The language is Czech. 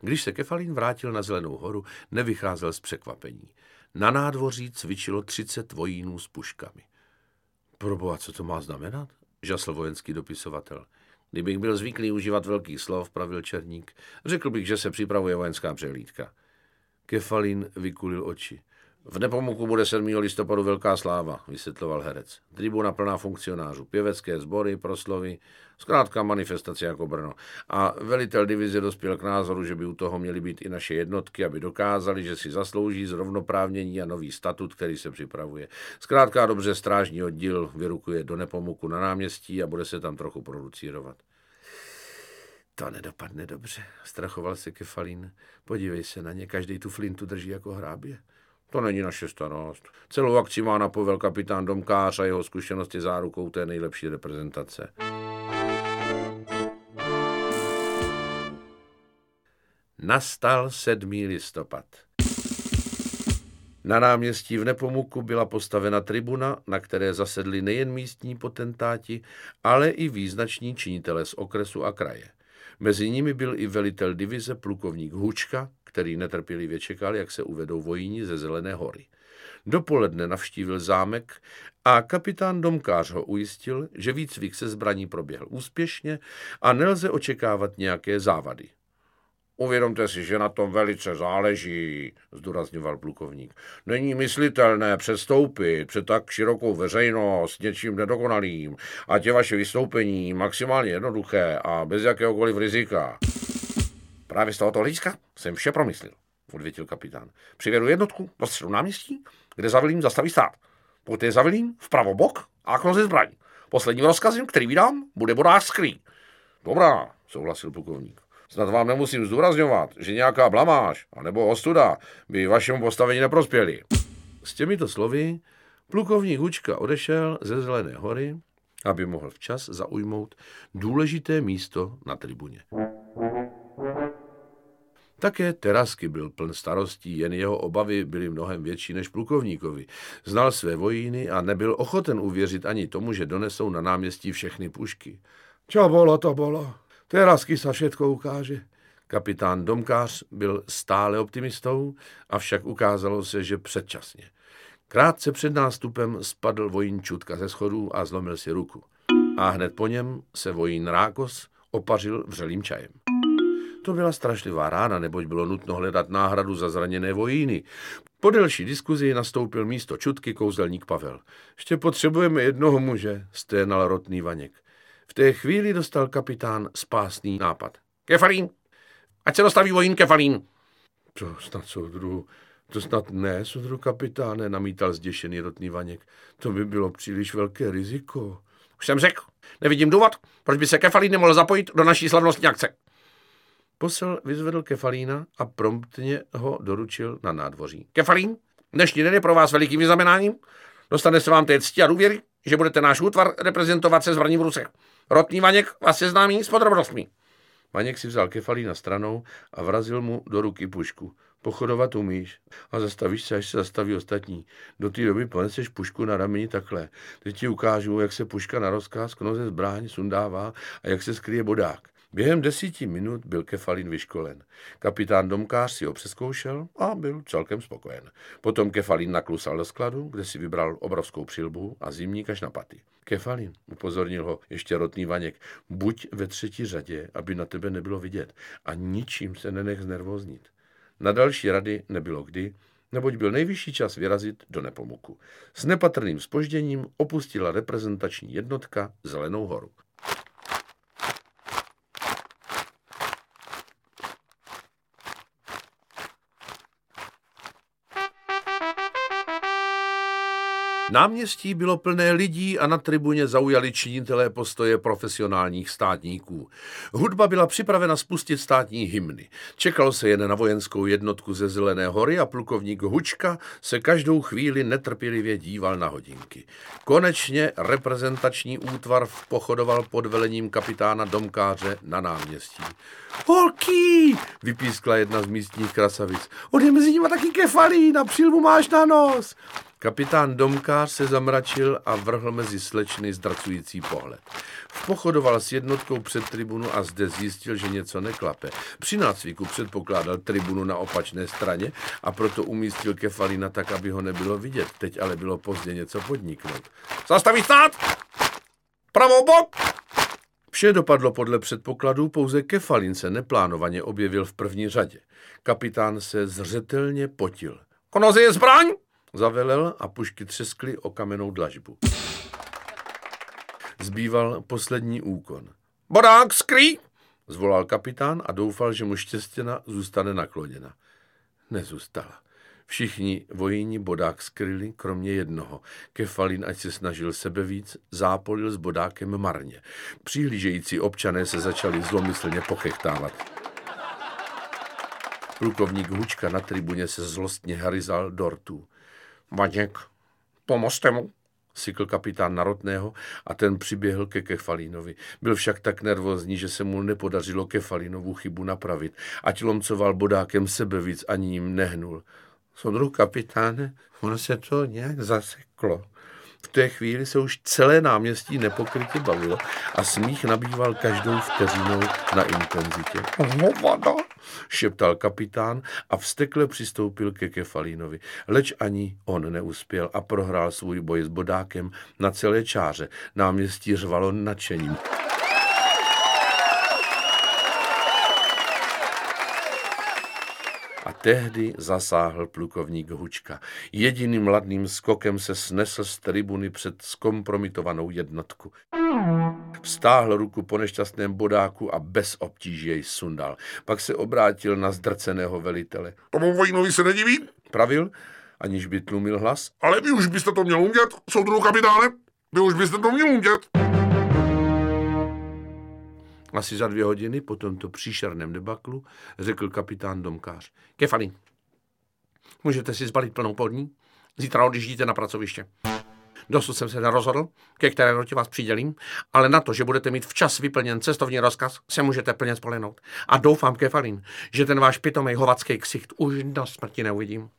Když se Kefalín vrátil na Zelenou horu, nevycházel z překvapení. Na nádvoří cvičilo 30 vojínů s puškami. Proboha, co to má znamenat? Žasl vojenský dopisovatel. Kdybych byl zvyklý užívat velkých slov, pravil Černík, řekl bych, že se připravuje vojenská přehlídka. Kefalín vykulil oči. V Nepomuku bude 7. listopadu velká sláva, vysvětloval herec. Tribuna plná funkcionářů, pěvecké sbory, proslovy, zkrátka manifestace jako Brno. A velitel divize dospěl k názoru, že by u toho měly být i naše jednotky, aby dokázali, že si zaslouží zrovnoprávnění a nový statut, který se připravuje. Zkrátka dobře strážní oddíl vyrukuje do Nepomuku na náměstí a bude se tam trochu producírovat. To nedopadne dobře, strachoval se Kefalín. Podívej se na ně, každý tu flintu drží jako hrábě. To není naše starost. Celou akci má na povel kapitán Domkář a jeho zkušenosti zárukou té nejlepší reprezentace. Nastal 7. listopad. Na náměstí v Nepomuku byla postavena tribuna, na které zasedli nejen místní potentáti, ale i význační činitelé z okresu a kraje. Mezi nimi byl i velitel divize plukovník Hučka, který netrpělivě čekal, jak se uvedou vojíni ze Zelené hory. Dopoledne navštívil zámek a kapitán Domkář ho ujistil, že výcvik se zbraní proběhl úspěšně a nelze očekávat nějaké závady. Uvědomte si, že na tom velice záleží, zdůrazňoval plukovník. Není myslitelné přestoupit před tak širokou veřejnost něčím nedokonalým, ať je vaše vystoupení maximálně jednoduché a bez jakéhokoliv rizika. Právě z tohoto hlediska jsem vše promyslel, odvětil kapitán. Přivedu jednotku do středu náměstí, kde Zavilím zastaví stát. Pojďte Zavilím vpravo bok a okno ze zbraní. Posledním rozkazem, který vydám, bude bodář skrý. Dobrá, souhlasil plukovník. Snad vám nemusím zdůrazňovat, že nějaká blamáž anebo ostuda by vašemu postavení neprospěli. S těmito slovy plukovník Hučka odešel ze Zelené hory, aby mohl včas zaujmout důležité místo na tribuně. Také Terasky byl pln starostí, jen jeho obavy byly mnohem větší než plukovníkovi. Znal své vojíny a nebyl ochoten uvěřit ani tomu, že donesou na náměstí všechny pušky. Čo bolo, to bolo. Terasky sa všetko ukáže. Kapitán Domkář byl stále optimistou, avšak ukázalo se, že předčasně. Krátce před nástupem spadl vojín Čutka ze schodů a zlomil si ruku. A hned po něm se vojín Rákos opařil vřelým čajem. To byla strašlivá rána, neboť bylo nutno hledat náhradu za zraněné vojíny. Po delší diskuzi nastoupil místo čutky kouzelník Pavel. Ještě potřebujeme jednoho muže, sténal rotný Vaněk. V té chvíli dostal kapitán spásný nápad. Kefalín! Ať se dostaví vojín Kefalín! To snad soudru, to snad ne, soudru kapitáne, namítal zděšený rotný Vaněk. To by bylo příliš velké riziko. Už jsem řekl, nevidím důvod, proč by se Kefalín nemohl zapojit do naší slavnostní akce. Posel vyzvedl Kefalína a promptně ho doručil na nádvoří. Kefalín, dnešní den je pro vás velikým vyznamenáním. Dostane se vám té cti a důvěry, že budete náš útvar reprezentovat se zbraní v ruce. Rotný Vaněk vás seznámí s podrobnostmi. Vaněk si vzal Kefalína stranou a vrazil mu do ruky pušku. Pochodovat umíš a zastavíš se, až se zastaví ostatní. Do té doby poneseš pušku na rameni takhle. Teď ti ukážu, jak se puška na rozkaz knoze zbraň sundává a jak se skryje bodák. Během desíti minut byl Kefalín vyškolen. Kapitán Domkář si ho přeskoušel a byl celkem spokojen. Potom Kefalín naklusal do skladu, kde si vybral obrovskou přilbu a zimník až na paty. Kefalín, upozornil ho ještě rotný Vaněk, buď ve třetí řadě, aby na tebe nebylo vidět a ničím se nenech znervoznit. Na další rady nebylo kdy, neboť byl nejvyšší čas vyrazit do Nepomuku. S nepatrným spožděním opustila reprezentační jednotka Zelenou horu. Náměstí bylo plné lidí a na tribuně zaujali činitelé postoje profesionálních státníků. Hudba byla připravena spustit státní hymny. Čekalo se jen na vojenskou jednotku ze Zelené hory a plukovník Hučka se každou chvíli netrpělivě díval na hodinky. Konečně reprezentační útvar pochodoval pod velením kapitána Domkáře na náměstí. Holky, vypískla jedna z místních krasavic. On je mezi nimi taky kefalí, na přilbu máš na nos. Kapitán Domkář se zamračil a vrhl mezi slečny zdracující pohled. Vpochodoval s jednotkou před tribunu a zde zjistil, že něco neklape. Při nácviku předpokládal tribunu na opačné straně a proto umístil Kefalina tak, aby ho nebylo vidět. Teď ale bylo pozdě něco podniknout. Zastavit stát! Pravou bok! Vše dopadlo podle předpokladů, pouze Kefalin se neplánovaně objevil v první řadě. Kapitán se zřetelně potil. Konozy je zbraň! Zavelel a pušky třeskly o kamennou dlažbu. Zbýval poslední úkon. Bodák, skrý! Zvolal kapitán a doufal, že mu štěstěna zůstane nakloněna. Nezůstala. Všichni vojíni bodák skryli, kromě jednoho. Kefalin, ať se snažil sebe víc, zápolil s bodákem marně. Přihlížející občané se začali zlomyslně pochechtávat. Plukovník Hučka na tribuně se zlostně harizal dortů. Vaděk, pomozte mu, sykl kapitán Narotného a ten přiběhl ke Kefalínovi. Byl však tak nervózní, že se mu nepodařilo Kefalinovu chybu napravit. Ať lomcoval bodákem sebe víc, ani jim nehnul. Sodru kapitáne, ono se to nějak zaseklo. V té chvíli se už celé náměstí nepokrytě bavilo a smích nabýval každou vteřinou na intenzitě. Hovada, šeptal kapitán a vstekle přistoupil ke Kefalínovi. Leč ani on neuspěl a prohrál svůj boj s bodákem na celé čáře. Náměstí řvalo nadšením. Tehdy zasáhl plukovník Hučka. Jediným mladým skokem se snesl z tribuny před skompromitovanou jednotku. Vstáhl ruku po nešťastném bodáku a bez obtíží jej sundal. Pak se obrátil na zdrceného velitele. Tomu vojínovi se nediví? Pravil, aniž by tlumil hlas. Ale vy už byste to měl umět, soudru kapitáne. Vy už byste to měl umět. Asi za dvě hodiny po tomto příšerném debaklu řekl kapitán Domkář. Kefalin, můžete si zbalit plnou podní? Zítra odjíždíte na pracoviště. Dosud jsem se nerozhodl, ke které rotě vás přidělím, ale na to, že budete mít včas vyplněn cestovní rozkaz, se můžete plně spolehnout. A doufám, Kefalin, že ten váš pitomej hovacký ksicht už do smrti neuvidím.